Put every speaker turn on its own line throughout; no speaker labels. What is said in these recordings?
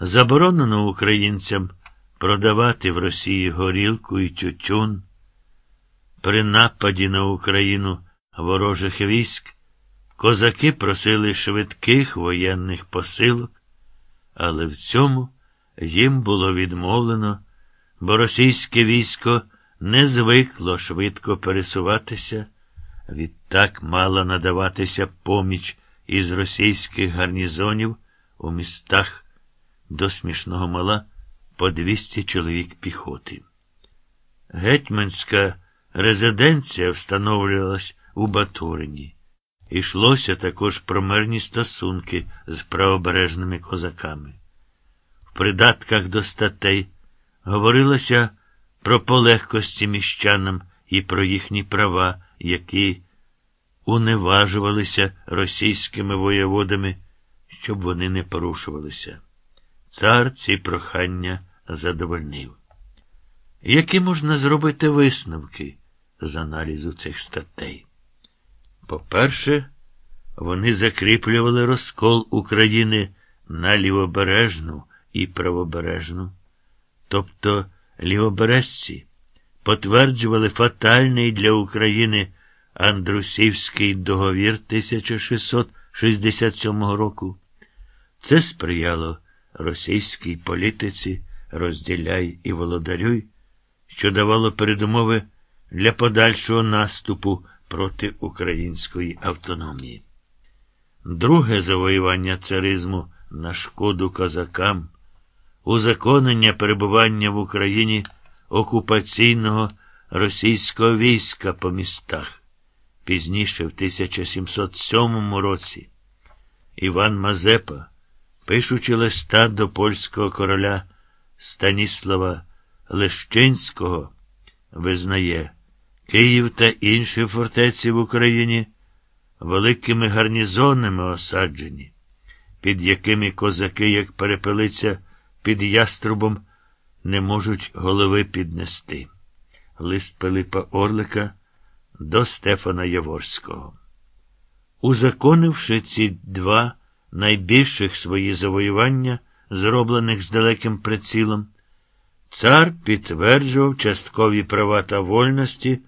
Заборонено українцям продавати в Росії горілку і тютюн. При нападі на Україну ворожих військ козаки просили швидких воєнних посилок, але в цьому їм було відмовлено, бо російське військо не звикло швидко пересуватися, відтак мала надаватися поміч із російських гарнізонів у містах до смішного мала по 200 чоловік піхоти. Гетьманська резиденція встановлювалась у Батурині. Ішлося також про мирні стосунки з правобережними козаками. В придатках до статей говорилося про полегкості міщанам і про їхні права, які уневажувалися російськими воєводами, щоб вони не порушувалися. Цар ці прохання задовольнив. Які можна зробити висновки з аналізу цих статей? По-перше, вони закріплювали розкол України на лівобережну і правобережну, тобто лівобережці потверджували фатальний для України Андрусівський договір 1667 року. Це сприяло російській політиці розділяй і володарюй, що давало передумови для подальшого наступу проти української автономії. Друге завоювання царизму на шкоду козакам, узаконення перебування в Україні окупаційного російського війська по містах. Пізніше, в 1707 році, Іван Мазепа, пишучи листа до польського короля Станіслава Лещинського, визнає Київ та інші фортеці в Україні великими гарнізонами осаджені, під якими козаки, як перепелиця під яструбом, не можуть голови піднести. Лист Пилипа Орлика до Стефана Яворського. Узаконивши ці два найбільших свої завоювання, зроблених з далеким прицілом, цар підтверджував часткові права та вольності,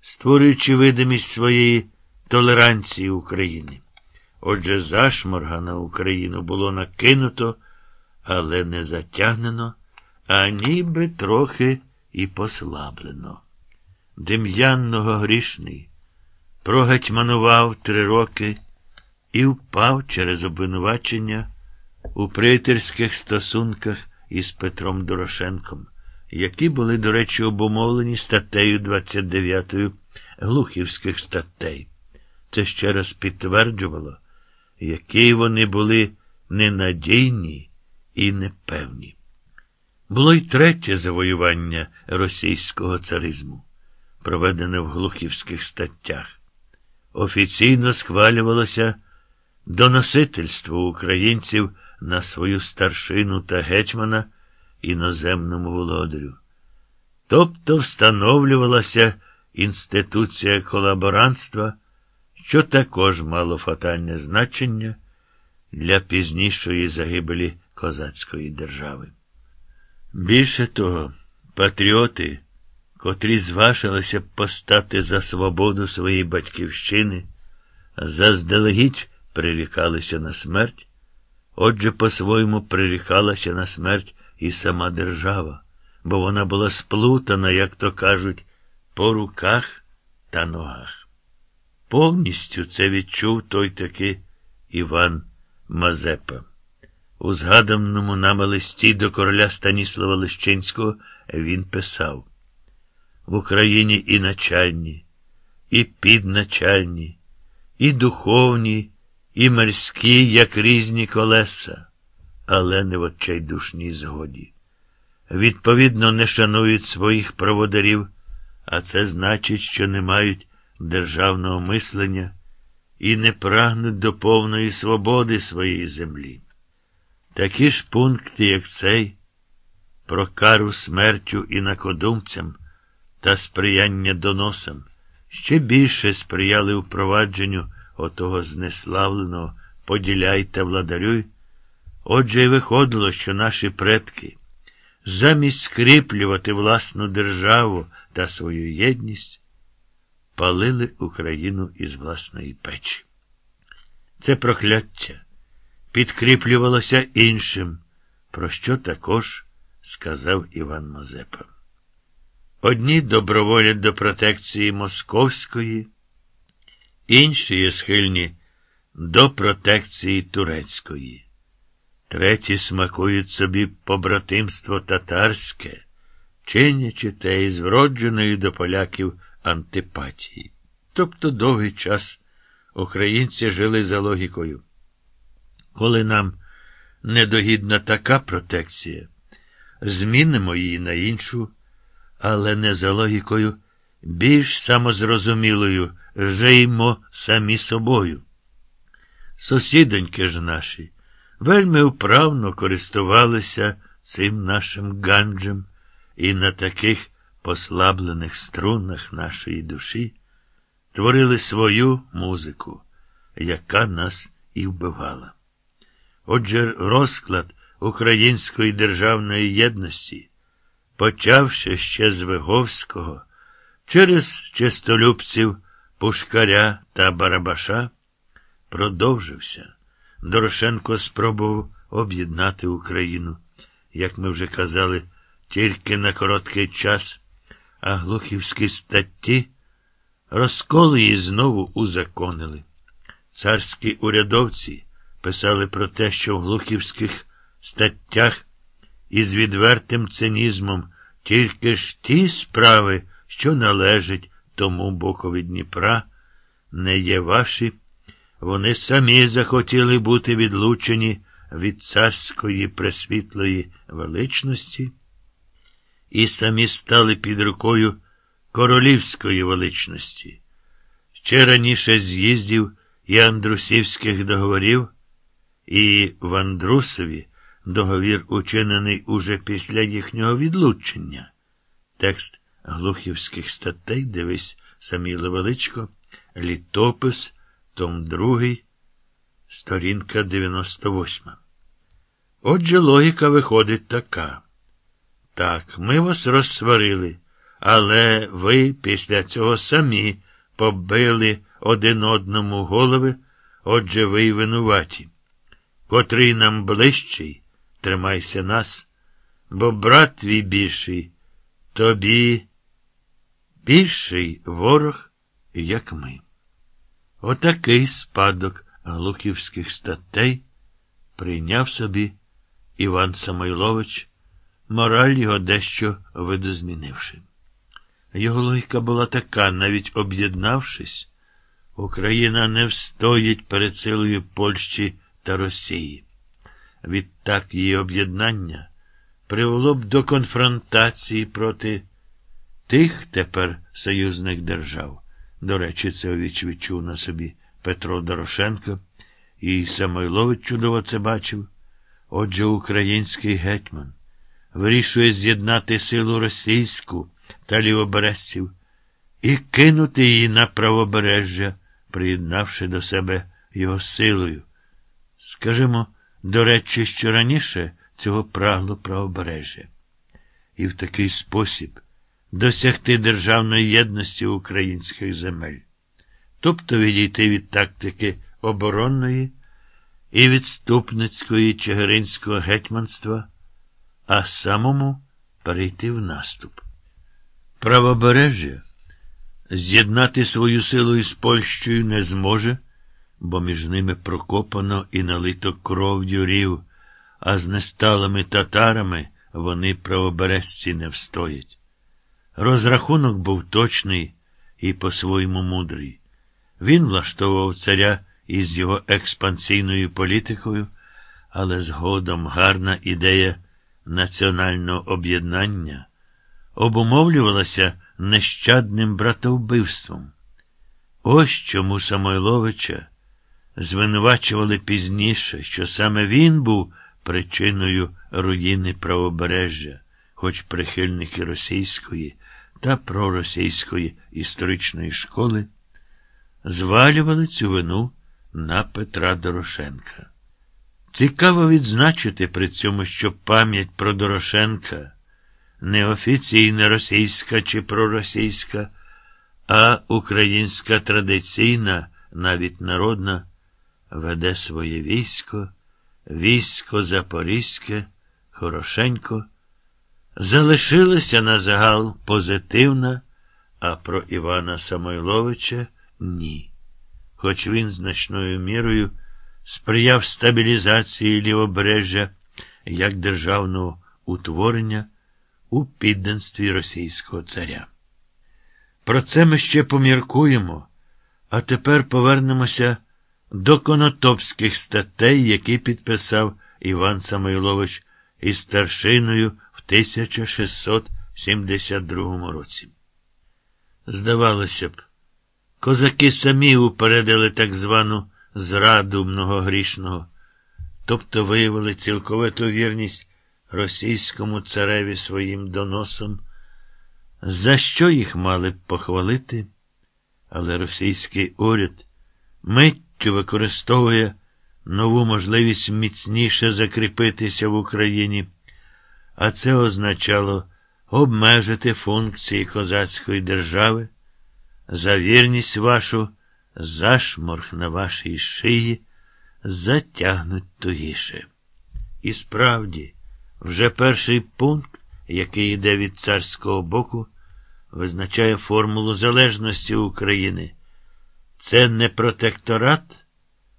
створюючи видимість своєї толеранції України. Отже, зашморга на Україну було накинуто, але не затягнено, а ніби трохи і послаблено. Дем'янного грішний прогатьманував три роки і впав через обвинувачення у приятельських стосунках із Петром Дорошенком, які були, до речі, обумовлені статтею 29 глухівських статей. Це ще раз підтверджувало, які вони були ненадійні і непевні. Було й третє завоювання російського царизму, проведене в глухівських статтях. Офіційно схвалювалося доносительство українців на свою старшину та гетьмана іноземному володарю. Тобто встановлювалася інституція колаборантства, що також мало фатальне значення для пізнішої загибелі козацької держави. Більше того, патріоти, котрі зважилися постати за свободу своєї батьківщини, заздалегідь прирікалися на смерть, отже, по-своєму прирікалася на смерть і сама держава, бо вона була сплутана, як то кажуть, по руках та ногах. Повністю це відчув той таки Іван Мазепа. У згаданому нами листі до короля Станіслава Лищинського він писав в Україні і начальні, і підначальні, і духовні, і морські, як різні колеса, але не в отчайдушній згоді. Відповідно, не шанують своїх проводарів, а це значить, що не мають державного мислення і не прагнуть до повної свободи своєї землі. Такі ж пункти, як цей, про кару смертю інакодумцям та сприяння доносам, ще більше сприяли впровадженню отого знеславленого поділяй та владарюй, Отже й виходило, що наші предки, замість скріплювати власну державу та свою єдність, палили Україну із власної печі. Це прокляття підкріплювалося іншим, про що також сказав Іван Мазепа. Одні доброволять до протекції московської, інші є схильні до протекції турецької, треті смакують собі побратимство татарське, чинячи те із вродженої до поляків антипатії. Тобто довгий час українці жили за логікою. Коли нам недогідна така протекція, змінимо її на іншу, але не за логікою, більш самозрозумілою, жиймо самі собою. Сусідоньки ж наші вельми вправно користувалися цим нашим ганджем і на таких послаблених струнах нашої душі творили свою музику, яка нас і вбивала. Отже, розклад української державної єдності, почавши ще з Виговського, через чистолюбців Пушкаря та Барабаша, продовжився. Дорошенко спробував об'єднати Україну, як ми вже казали, тільки на короткий час, а глухівські статті розколи її знову узаконили. Царські урядовці писали про те, що в глухівських статтях із відвертим цинізмом тільки ж ті справи, що належать тому бокові Дніпра, не є ваші, вони самі захотіли бути відлучені від царської пресвітлої величності і самі стали під рукою королівської величності. Ще раніше з'їздів і Андрусівських договорів, і в Андрусові договір учинений уже після їхнього відлучення. Текст глухівських статей, дивись Саміле Величко, літопис, том 2, сторінка 98. Отже, логіка виходить така. Так, ми вас розсварили, але ви після цього самі побили один одному голови, отже, ви й винуваті. Котрий нам ближчий, тримайся нас, бо брат твій більший, тобі більший ворог, як ми. Отакий спадок глухівських статей прийняв собі Іван Самойлович, мораль його дещо видозмінивши. Його логіка була така, навіть об'єднавшись, Україна не встоїть перед силою Польщі та Росії. Відтак її об'єднання привело б до конфронтації проти тих тепер союзних держав. До речі, це відчув на собі Петро Дорошенко, і Самойлович чудово це бачив. Отже, український гетьман вирішує з'єднати силу російську та лівобережців і кинути її на правобережжя, приєднавши до себе його силою. Скажімо, до речі, що раніше цього прагло правобережжя. І в такий спосіб досягти державної єдності українських земель, тобто відійти від тактики оборонної і відступницької чигиринського гетьманства, а самому перейти в наступ. Правобережжя з'єднати свою силу із Польщею не зможе, бо між ними прокопано і налито кров'ю рів, а з несталими татарами вони правобережці не встоять. Розрахунок був точний і по-своєму мудрий. Він влаштовував царя із його експансійною політикою, але згодом гарна ідея національного об'єднання обумовлювалася нещадним братовбивством. Ось чому Самойловича звинувачували пізніше, що саме він був причиною руїни правобережжя, хоч прихильники російської та проросійської історичної школи звалювали цю вину на Петра Дорошенка. Цікаво відзначити при цьому, що пам'ять про Дорошенка не офіційна російська чи проросійська, а українська традиційна, навіть народна, веде своє військо, військо Запорізьке, хорошенько, залишилася на загал позитивна, а про Івана Самойловича ні. Хоч він значною мірою сприяв стабілізації лівобережжя як державного утворення у підданстві російського царя. Про це ми ще поміркуємо, а тепер повернемося до конотопських статей, які підписав Іван Самойлович із старшиною 1672 році. Здавалося б, козаки самі упередили так звану зраду многогрішного, тобто виявили цілковиту вірність російському цареві своїм доносом, за що їх мали б похвалити, але російський уряд миттю використовує нову можливість міцніше закріпитися в Україні, а це означало обмежити функції козацької держави, за вірність вашу зашморг на вашій шиї затягнуть тугіше. І справді, вже перший пункт, який йде від царського боку, визначає формулу залежності України. Це не протекторат,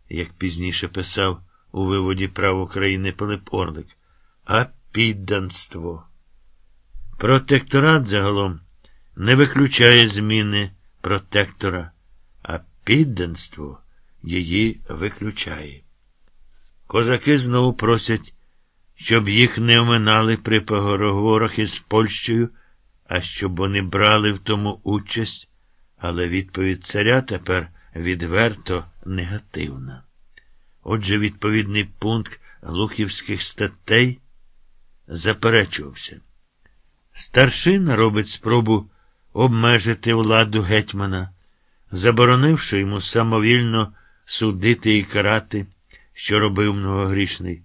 як пізніше писав у виводі прав України Пилип Орлик, а підданство. Протекторат загалом не виключає зміни протектора, а підданство її виключає. Козаки знову просять, щоб їх не оминали при переговорах із Польщею, а щоб вони брали в тому участь, але відповідь царя тепер відверто негативна. Отже, відповідний пункт глухівських статей заперечувався. Старшина робить спробу обмежити владу гетьмана, заборонивши йому самовільно судити і карати, що робив многогрішний.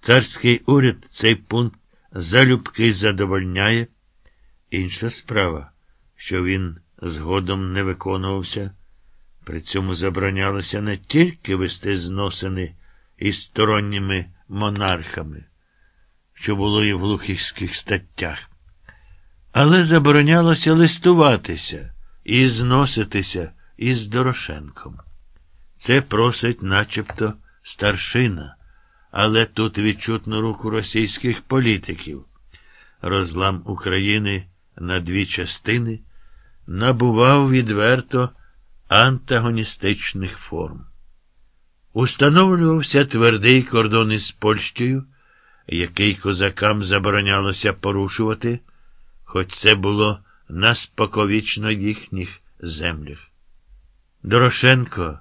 Царський уряд цей пункт залюбки задовольняє. Інша справа, що він згодом не виконувався. При цьому заборонялося не тільки вести зносини із сторонніми монархами, що було і в глухівських статтях, але заборонялося листуватися і зноситися із Дорошенком. Це просить начебто старшина, але тут відчутно руку російських політиків. Розлам України на дві частини набував відверто антагоністичних форм. Установлювався твердий кордон із Польщею, який козакам заборонялося порушувати, хоч це було на споковічно їхніх землях. Дорошенко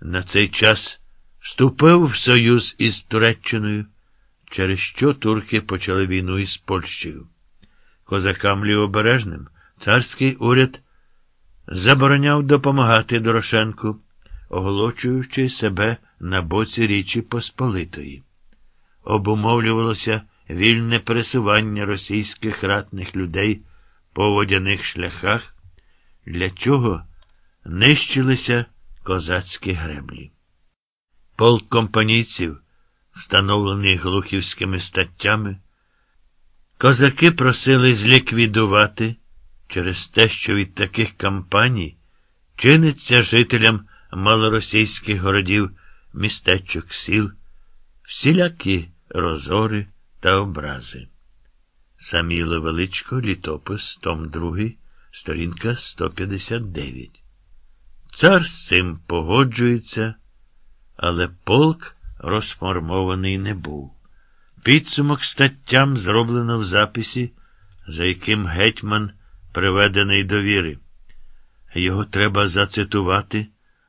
на цей час вступив в союз із Туреччиною, через що турки почали війну із Польщею. Козакам лівобережним царський уряд забороняв допомагати Дорошенку, оголошуючи себе на боці Річі Посполитої. Обумовлювалося вільне пересування російських ратних людей по водяних шляхах, для чого нищилися козацькі греблі. Полк компанійців, встановлений глухівськими статтями, козаки просили зліквідувати через те, що від таких кампаній чиниться жителям малоросійських городів, містечок сіл, всілякі розори та образи. Саміло Величко, літопис, том 2, сторінка 159. Цар з цим погоджується, але полк розформований не був. Підсумок статтям зроблено в записі, за яким гетьман приведений до віри. Його треба зацитувати,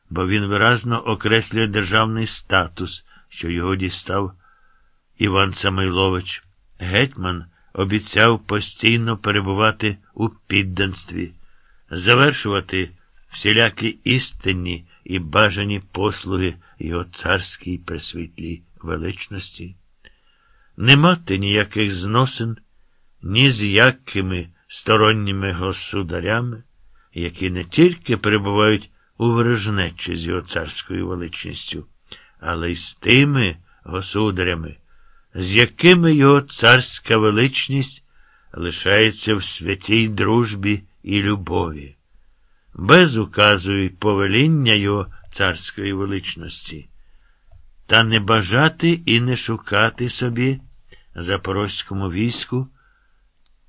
бо він виразно окреслює державний статус, що його дістав Іван Самойлович. Гетьман обіцяв постійно перебувати у підданстві, завершувати всілякі істинні і бажані послуги його царській присвітлій величності. Не мати ніяких зносин, ні з якими сторонніми государями, які не тільки перебувають у ворожнечі з його царською величністю, але й з тими государями, з якими його царська величність лишається в святій дружбі і любові, без указу і повеління його царської величності, та не бажати і не шукати собі запорозькому війську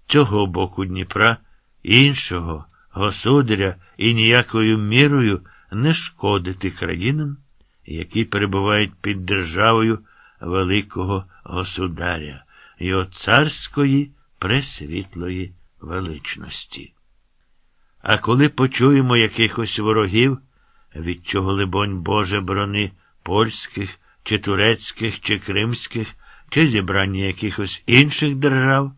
цього боку Дніпра іншого государя і ніякою мірою не шкодити країнам, які перебувають під державою великого государя, його царської пресвітлої величності. А коли почуємо якихось ворогів, від чого, либонь, Боже брони польських, чи турецьких, чи кримських, чи зібрання якихось інших держав,